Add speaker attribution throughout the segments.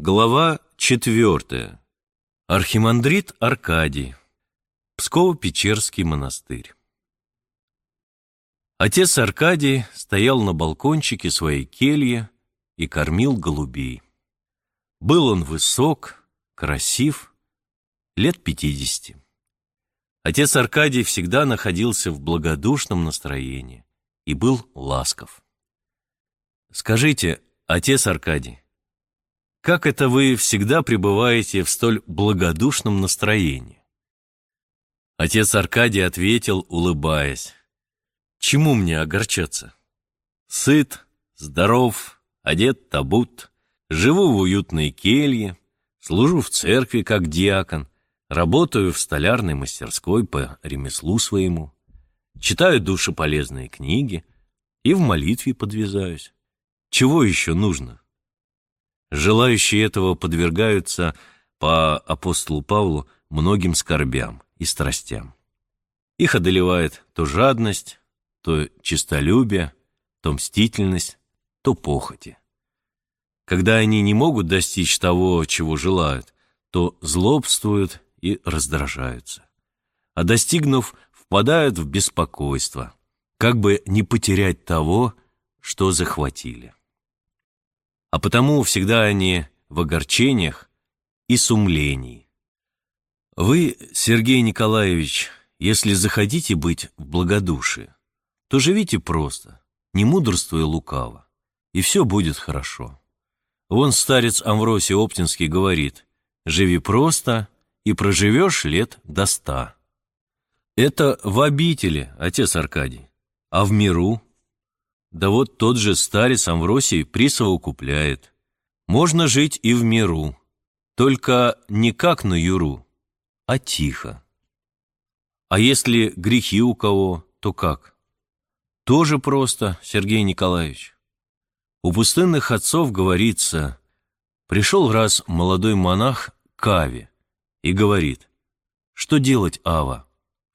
Speaker 1: Глава четвертая. Архимандрит Аркадий. Псково-Печерский монастырь. Отец Аркадий стоял на балкончике своей кельи и кормил голубей. Был он высок, красив, лет пятидесяти. Отец Аркадий всегда находился в благодушном настроении и был ласков. «Скажите, отец Аркадий, как это вы всегда пребываете в столь благодушном настроении? Отец Аркадий ответил, улыбаясь. Чему мне огорчаться? Сыт, здоров, одет табут, живу в уютной келье, служу в церкви как диакон, работаю в столярной мастерской по ремеслу своему, читаю душеполезные книги и в молитве подвязаюсь. Чего еще нужно? Желающие этого подвергаются по апостолу Павлу многим скорбям и страстям. Их одолевает то жадность, то честолюбие, то мстительность, то похоти. Когда они не могут достичь того, чего желают, то злобствуют и раздражаются. А достигнув, впадают в беспокойство, как бы не потерять того, что захватили а потому всегда они в огорчениях и сумлении. Вы, Сергей Николаевич, если захотите быть в благодушии, то живите просто, не мудрствуя лукаво, и все будет хорошо. Вон старец Амвросий Оптинский говорит, живи просто и проживешь лет до ста. Это в обители, отец Аркадий, а в миру да вот тот же старец Амвросий присовокупляет. Можно жить и в миру, только не как на юру, а тихо. А если грехи у кого, то как? Тоже просто, Сергей Николаевич. У пустынных отцов говорится, пришел раз молодой монах к и говорит, что делать, Ава?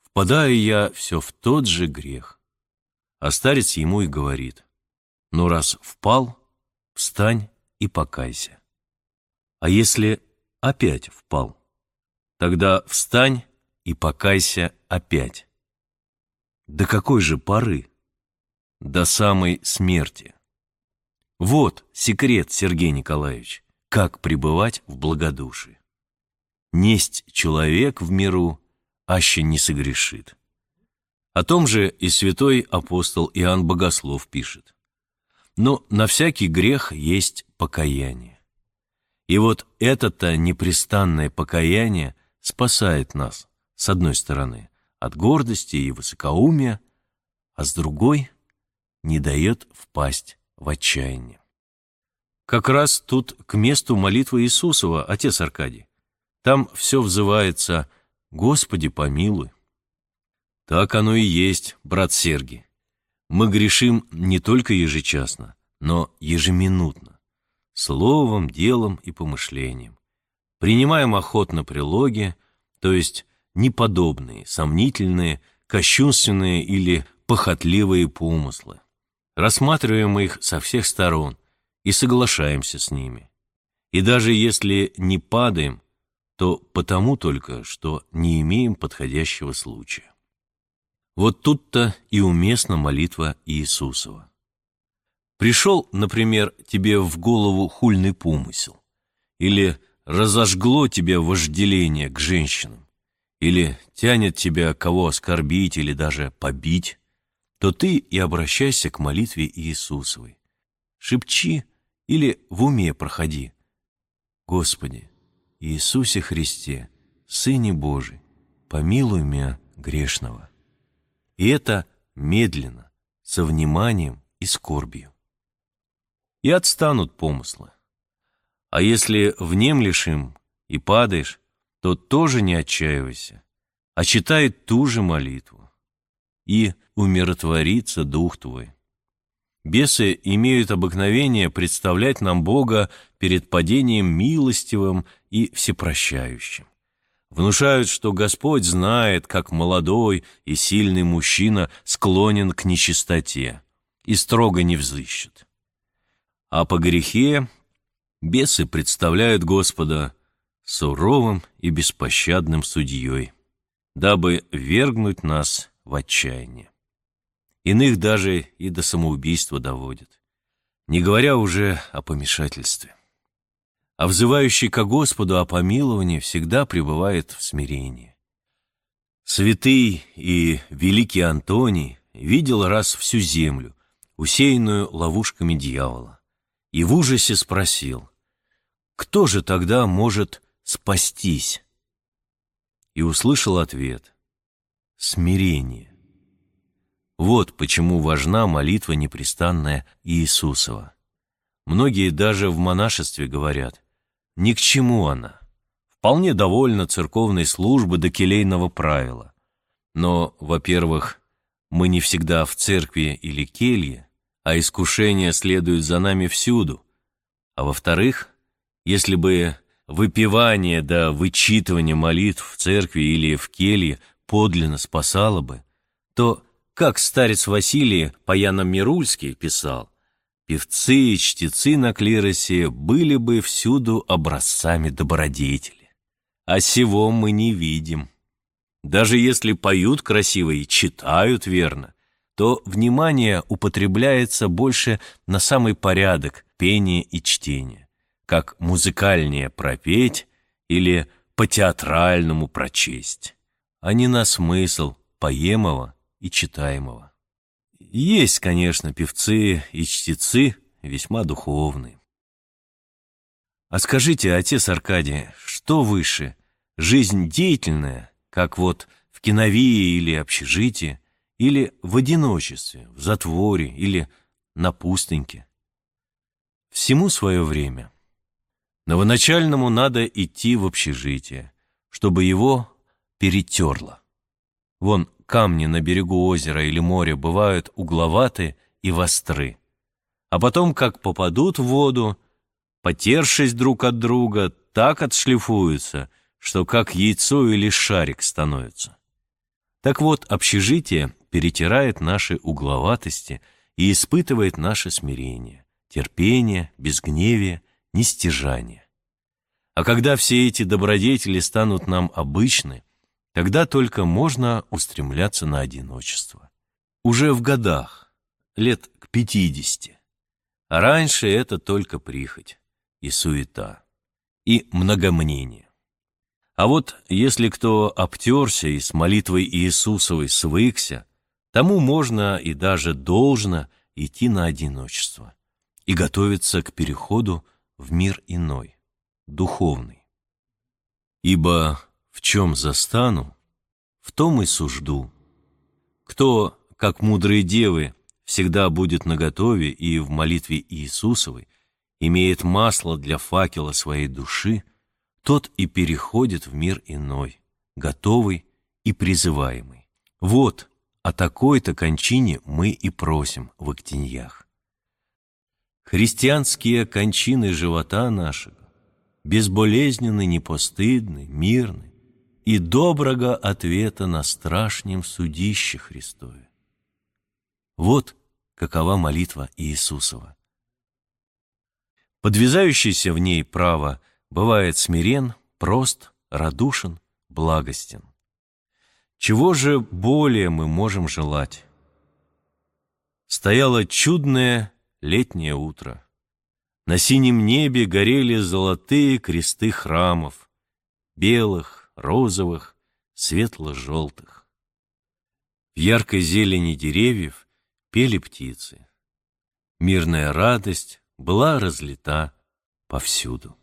Speaker 1: Впадаю я все в тот же грех. А старец ему и говорит, ну раз впал, встань и покайся. А если опять впал, тогда встань и покайся опять. До какой же поры? До самой смерти. Вот секрет, Сергей Николаевич, как пребывать в благодушии. Несть человек в миру, аще не согрешит. О том же и святой апостол Иоанн Богослов пишет. Но на всякий грех есть покаяние. И вот это-то непрестанное покаяние спасает нас, с одной стороны, от гордости и высокоумия, а с другой не дает впасть в отчаяние. Как раз тут к месту молитвы Иисусова, отец Аркадий. Там все взывается «Господи, помилуй». Так оно и есть, брат Сергий. Мы грешим не только ежечасно, но ежеминутно, словом, делом и помышлением. Принимаем охотно прилоги, то есть неподобные, сомнительные, кощунственные или похотливые помыслы. Рассматриваем их со всех сторон и соглашаемся с ними. И даже если не падаем, то потому только, что не имеем подходящего случая. Вот тут-то и уместна молитва Иисусова. Пришел, например, тебе в голову хульный помысел, или разожгло тебя вожделение к женщинам, или тянет тебя кого оскорбить или даже побить, то ты и обращайся к молитве Иисусовой. Шепчи или в уме проходи. Господи, Иисусе Христе, Сыне Божий, помилуй меня грешного. И это медленно, со вниманием и скорбью. И отстанут помыслы. А если внемлешь им и падаешь, то тоже не отчаивайся, а читай ту же молитву. И умиротворится дух твой. Бесы имеют обыкновение представлять нам Бога перед падением милостивым и всепрощающим внушают, что Господь знает, как молодой и сильный мужчина склонен к нечистоте и строго не взыщет. А по грехе Бесы представляют Господа суровым и беспощадным судьей, дабы вергнуть нас в отчаяние. Иных даже и до самоубийства доводят, не говоря уже о помешательстве. А взывающий ко Господу о помиловании всегда пребывает в смирении. Святый и великий Антоний видел раз всю землю, усеянную ловушками дьявола, и в ужасе спросил, кто же тогда может спастись? И услышал ответ — смирение. Вот почему важна молитва непрестанная Иисусова. Многие даже в монашестве говорят, ни к чему она. Вполне довольна церковной службы до келейного правила. Но, во-первых, мы не всегда в церкви или келье, а искушения следуют за нами всюду. А во-вторых, если бы выпивание да вычитывание молитв в церкви или в келье подлинно спасало бы, то, как старец Василий Паяно-Мирульский писал, певцы и чтецы на клиросе были бы всюду образцами добродетели. А сего мы не видим. Даже если поют красиво и читают верно, то внимание употребляется больше на самый порядок пения и чтения, как музыкальнее пропеть или по-театральному прочесть, а не на смысл поемого и читаемого. Есть, конечно, певцы и чтецы весьма духовные. А скажите, отец Аркадий, что выше, жизнь деятельная, как вот в киновии или общежитии, или в одиночестве, в затворе, или на пустыньке? Всему свое время. Новоначальному надо идти в общежитие, чтобы его перетерло. Вон камни на берегу озера или моря бывают угловатые и востры. А потом, как попадут в воду, потершись друг от друга, так отшлифуются, что как яйцо или шарик становятся. Так вот, общежитие перетирает наши угловатости и испытывает наше смирение, терпение, безгневие, нестяжание. А когда все эти добродетели станут нам обычны, Тогда только можно устремляться на одиночество. Уже в годах, лет к пятидесяти. А раньше это только прихоть и суета, и многомнение. А вот если кто обтерся и с молитвой Иисусовой свыкся, тому можно и даже должно идти на одиночество и готовиться к переходу в мир иной, духовный. Ибо в чем застану, в том и сужду. Кто, как мудрые девы, всегда будет наготове и в молитве Иисусовой, имеет масло для факела своей души, тот и переходит в мир иной, готовый и призываемый. Вот о такой-то кончине мы и просим в Актиньях. Христианские кончины живота нашего безболезненны, непостыдны, мирны, и доброго ответа на страшнем судище Христове. Вот какова молитва Иисусова. Подвязающийся в ней право бывает смирен, прост, радушен, благостен. Чего же более мы можем желать? Стояло чудное летнее утро. На синем небе горели золотые кресты храмов, белых, розовых, светло-желтых. В яркой зелени деревьев пели птицы. Мирная радость была разлита повсюду.